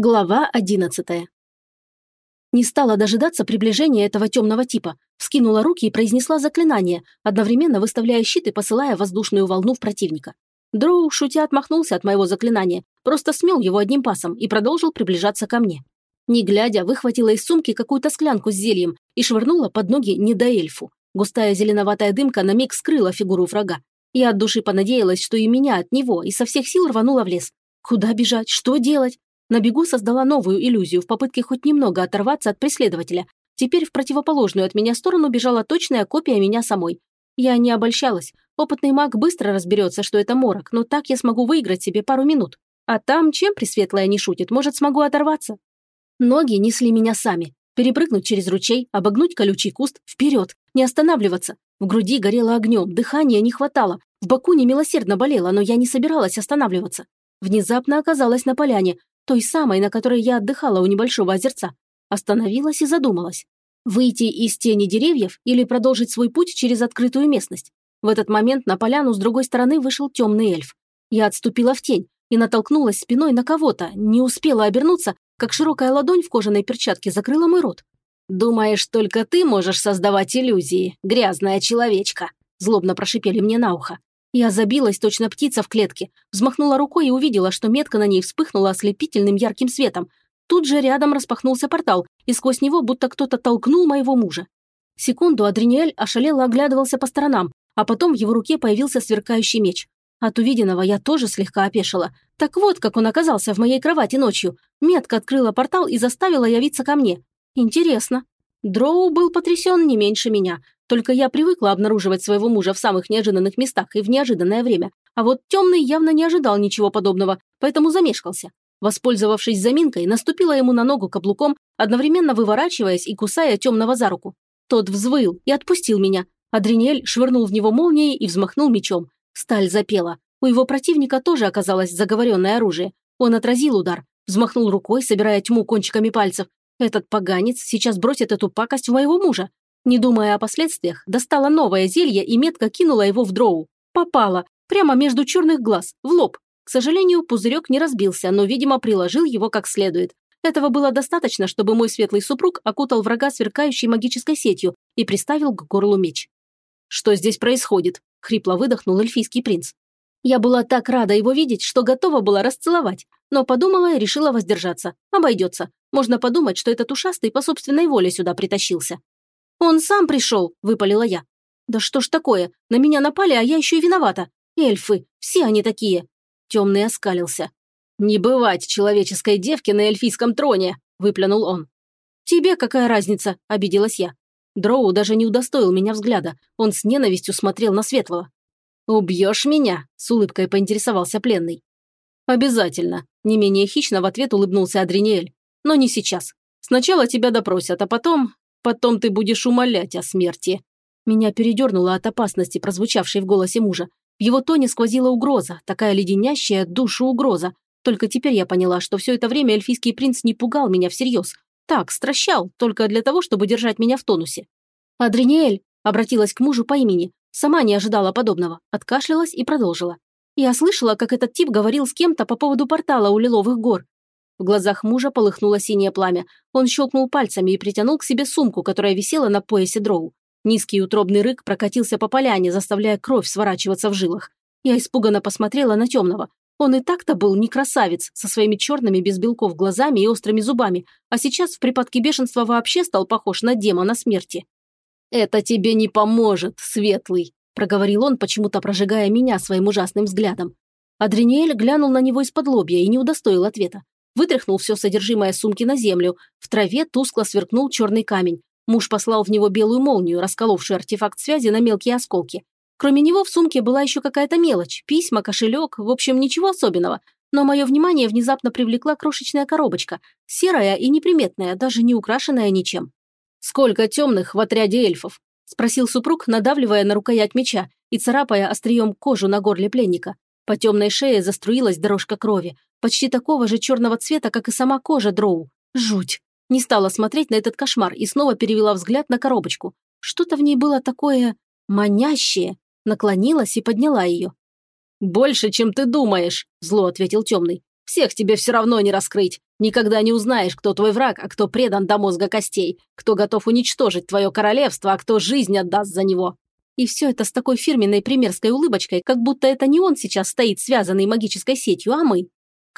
Глава одиннадцатая. Не стала дожидаться приближения этого темного типа, вскинула руки и произнесла заклинание, одновременно выставляя щит и посылая воздушную волну в противника. Дроу, шутя, отмахнулся от моего заклинания, просто смел его одним пасом и продолжил приближаться ко мне. Не глядя, выхватила из сумки какую-то склянку с зельем и швырнула под ноги недоэльфу. Густая зеленоватая дымка на миг скрыла фигуру врага. Я от души понадеялась, что и меня от него, и со всех сил рванула в лес. Куда бежать? Что делать? На бегу создала новую иллюзию в попытке хоть немного оторваться от преследователя. Теперь в противоположную от меня сторону бежала точная копия меня самой. Я не обольщалась. Опытный маг быстро разберется, что это морок, но так я смогу выиграть себе пару минут. А там, чем Пресветлая не шутит, может, смогу оторваться? Ноги несли меня сами. Перепрыгнуть через ручей, обогнуть колючий куст, вперед, не останавливаться. В груди горело огнем, дыхания не хватало, в боку немилосердно болело, но я не собиралась останавливаться. Внезапно оказалась на поляне, той самой, на которой я отдыхала у небольшого озерца. Остановилась и задумалась. Выйти из тени деревьев или продолжить свой путь через открытую местность? В этот момент на поляну с другой стороны вышел темный эльф. Я отступила в тень и натолкнулась спиной на кого-то, не успела обернуться, как широкая ладонь в кожаной перчатке закрыла мой рот. «Думаешь, только ты можешь создавать иллюзии, грязная человечка?» Злобно прошипели мне на ухо. Я забилась, точно птица в клетке, взмахнула рукой и увидела, что метка на ней вспыхнула ослепительным ярким светом. Тут же рядом распахнулся портал, и сквозь него будто кто-то толкнул моего мужа. Секунду Адриниэль ошалело оглядывался по сторонам, а потом в его руке появился сверкающий меч. От увиденного я тоже слегка опешила. Так вот, как он оказался в моей кровати ночью. Метка открыла портал и заставила явиться ко мне. Интересно. Дроу был потрясен не меньше меня. Только я привыкла обнаруживать своего мужа в самых неожиданных местах и в неожиданное время. А вот темный явно не ожидал ничего подобного, поэтому замешкался. Воспользовавшись заминкой, наступила ему на ногу каблуком, одновременно выворачиваясь и кусая темного за руку. Тот взвыл и отпустил меня. Адриниэль швырнул в него молнией и взмахнул мечом. Сталь запела. У его противника тоже оказалось заговоренное оружие. Он отразил удар, взмахнул рукой, собирая тьму кончиками пальцев. Этот поганец сейчас бросит эту пакость в моего мужа. Не думая о последствиях, достала новое зелье и метко кинула его в дроу. Попала, прямо между черных глаз, в лоб. К сожалению, пузырек не разбился, но, видимо, приложил его как следует. Этого было достаточно, чтобы мой светлый супруг окутал врага сверкающей магической сетью и приставил к горлу меч. «Что здесь происходит?» – хрипло выдохнул эльфийский принц. Я была так рада его видеть, что готова была расцеловать, но подумала и решила воздержаться. Обойдется. Можно подумать, что этот ушастый по собственной воле сюда притащился. «Он сам пришел», – выпалила я. «Да что ж такое? На меня напали, а я еще и виновата. Эльфы, все они такие». Темный оскалился. «Не бывать человеческой девки на эльфийском троне», – выплюнул он. «Тебе какая разница?» – обиделась я. Дроу даже не удостоил меня взгляда. Он с ненавистью смотрел на Светлого. «Убьешь меня?» – с улыбкой поинтересовался пленный. «Обязательно», – не менее хищно в ответ улыбнулся Адриниэль. «Но не сейчас. Сначала тебя допросят, а потом Потом ты будешь умолять о смерти». Меня передернуло от опасности, прозвучавшей в голосе мужа. В его тоне сквозила угроза, такая леденящая душу угроза. Только теперь я поняла, что все это время эльфийский принц не пугал меня всерьез. Так, стращал, только для того, чтобы держать меня в тонусе. «Адриниэль», – обратилась к мужу по имени, сама не ожидала подобного, откашлялась и продолжила. Я слышала, как этот тип говорил с кем-то по поводу портала у Лиловых гор. В глазах мужа полыхнуло синее пламя. Он щелкнул пальцами и притянул к себе сумку, которая висела на поясе дроу. Низкий утробный рык прокатился по поляне, заставляя кровь сворачиваться в жилах. Я испуганно посмотрела на темного. Он и так-то был не красавец, со своими черными без белков глазами и острыми зубами, а сейчас в припадке бешенства вообще стал похож на демона смерти. «Это тебе не поможет, Светлый», – проговорил он, почему-то прожигая меня своим ужасным взглядом. Адриниэль глянул на него из-под лобья и не удостоил ответа вытряхнул все содержимое сумки на землю. В траве тускло сверкнул черный камень. Муж послал в него белую молнию, расколовшую артефакт связи на мелкие осколки. Кроме него в сумке была еще какая-то мелочь, письма, кошелек, в общем, ничего особенного. Но мое внимание внезапно привлекла крошечная коробочка, серая и неприметная, даже не украшенная ничем. «Сколько темных в отряде эльфов?» – спросил супруг, надавливая на рукоять меча и царапая острием кожу на горле пленника. По темной шее заструилась дорожка крови, почти такого же черного цвета, как и сама кожа дроу. Жуть. Не стала смотреть на этот кошмар и снова перевела взгляд на коробочку. Что-то в ней было такое манящее. Наклонилась и подняла ее. «Больше, чем ты думаешь», – зло ответил темный. Всех тебе все равно не раскрыть. Никогда не узнаешь, кто твой враг, а кто предан до мозга костей, кто готов уничтожить твое королевство, а кто жизнь отдаст за него. И все это с такой фирменной примерской улыбочкой, как будто это не он сейчас стоит связанный магической сетью, а мы.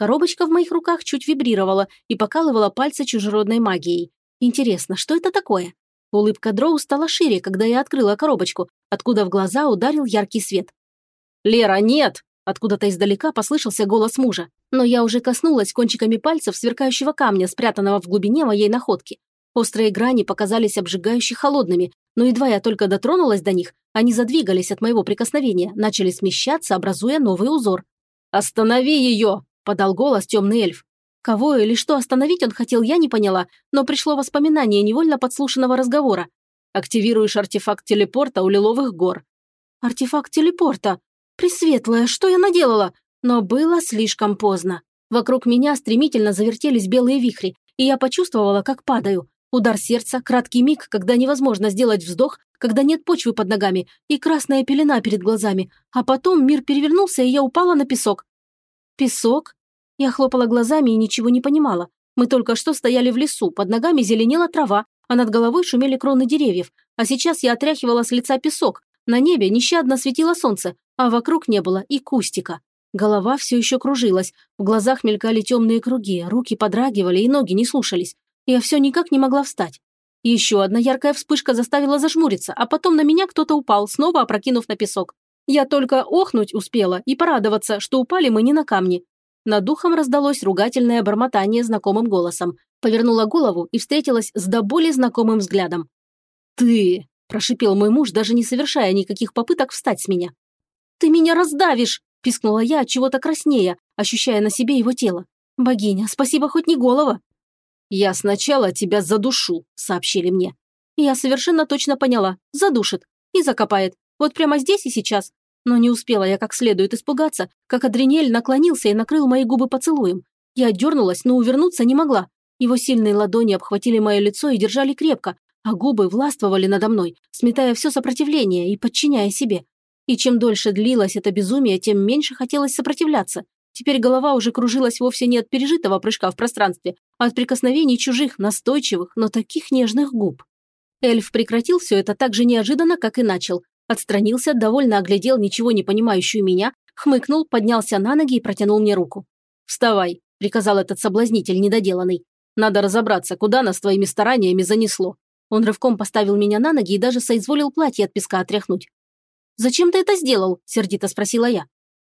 Коробочка в моих руках чуть вибрировала и покалывала пальцы чужеродной магией. Интересно, что это такое? Улыбка Дроу стала шире, когда я открыла коробочку, откуда в глаза ударил яркий свет. «Лера, нет!» Откуда-то издалека послышался голос мужа, но я уже коснулась кончиками пальцев сверкающего камня, спрятанного в глубине моей находки. Острые грани показались обжигающе холодными, но едва я только дотронулась до них, они задвигались от моего прикосновения, начали смещаться, образуя новый узор. «Останови ее!» – подал голос темный эльф. Кого или что остановить он хотел, я не поняла, но пришло воспоминание невольно подслушанного разговора. «Активируешь артефакт телепорта у Лиловых гор». «Артефакт телепорта? Пресветлая, что я наделала? Но было слишком поздно. Вокруг меня стремительно завертелись белые вихри, и я почувствовала, как падаю. Удар сердца, краткий миг, когда невозможно сделать вздох, когда нет почвы под ногами и красная пелена перед глазами, а потом мир перевернулся, и я упала на песок. Песок? Я хлопала глазами и ничего не понимала. Мы только что стояли в лесу, под ногами зеленела трава, а над головой шумели кроны деревьев, а сейчас я отряхивала с лица песок. На небе нещадно светило солнце, а вокруг не было и кустика. Голова все еще кружилась, в глазах мелькали темные круги, руки подрагивали и ноги не слушались. Я все никак не могла встать. Еще одна яркая вспышка заставила зажмуриться, а потом на меня кто-то упал, снова опрокинув на песок. Я только охнуть успела и порадоваться, что упали мы не на камни. Над духом раздалось ругательное бормотание знакомым голосом. Повернула голову и встретилась с до боли знакомым взглядом. «Ты!» – прошипел мой муж, даже не совершая никаких попыток встать с меня. «Ты меня раздавишь!» – пискнула я, чего-то краснея, ощущая на себе его тело. «Богиня, спасибо хоть не голова!» «Я сначала тебя задушу», – сообщили мне. Я совершенно точно поняла. Задушит. И закопает. Вот прямо здесь и сейчас. Но не успела я как следует испугаться, как Адринель наклонился и накрыл мои губы поцелуем. Я дернулась, но увернуться не могла. Его сильные ладони обхватили мое лицо и держали крепко, а губы властвовали надо мной, сметая все сопротивление и подчиняя себе. И чем дольше длилось это безумие, тем меньше хотелось сопротивляться. Теперь голова уже кружилась вовсе не от пережитого прыжка в пространстве, а от прикосновений чужих, настойчивых, но таких нежных губ. Эльф прекратил все это так же неожиданно, как и начал. Отстранился, довольно оглядел ничего не понимающую меня, хмыкнул, поднялся на ноги и протянул мне руку. «Вставай», – приказал этот соблазнитель недоделанный. «Надо разобраться, куда нас твоими стараниями занесло». Он рывком поставил меня на ноги и даже соизволил платье от песка отряхнуть. «Зачем ты это сделал?» – сердито спросила я.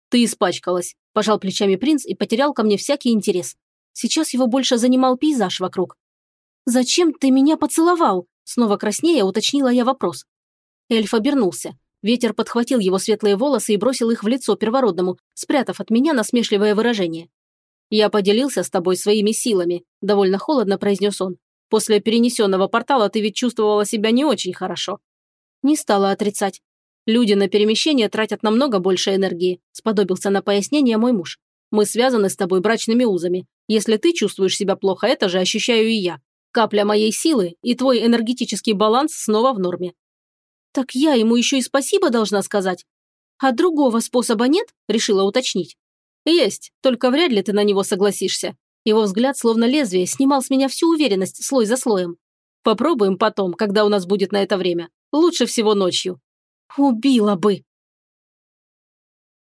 «Ты испачкалась», – пожал плечами принц и потерял ко мне всякий интерес. Сейчас его больше занимал пейзаж вокруг. «Зачем ты меня поцеловал?» – снова краснея уточнила я вопрос. Эльф обернулся. Ветер подхватил его светлые волосы и бросил их в лицо первородному, спрятав от меня насмешливое выражение. «Я поделился с тобой своими силами», – довольно холодно произнес он. «После перенесенного портала ты ведь чувствовала себя не очень хорошо». Не стала отрицать. Люди на перемещение тратят намного больше энергии», – сподобился на пояснение мой муж. «Мы связаны с тобой брачными узами. Если ты чувствуешь себя плохо, это же ощущаю и я. Капля моей силы, и твой энергетический баланс снова в норме». «Так я ему еще и спасибо должна сказать. А другого способа нет?» – решила уточнить. «Есть, только вряд ли ты на него согласишься». Его взгляд, словно лезвие, снимал с меня всю уверенность слой за слоем. «Попробуем потом, когда у нас будет на это время. Лучше всего ночью. «Убила бы!»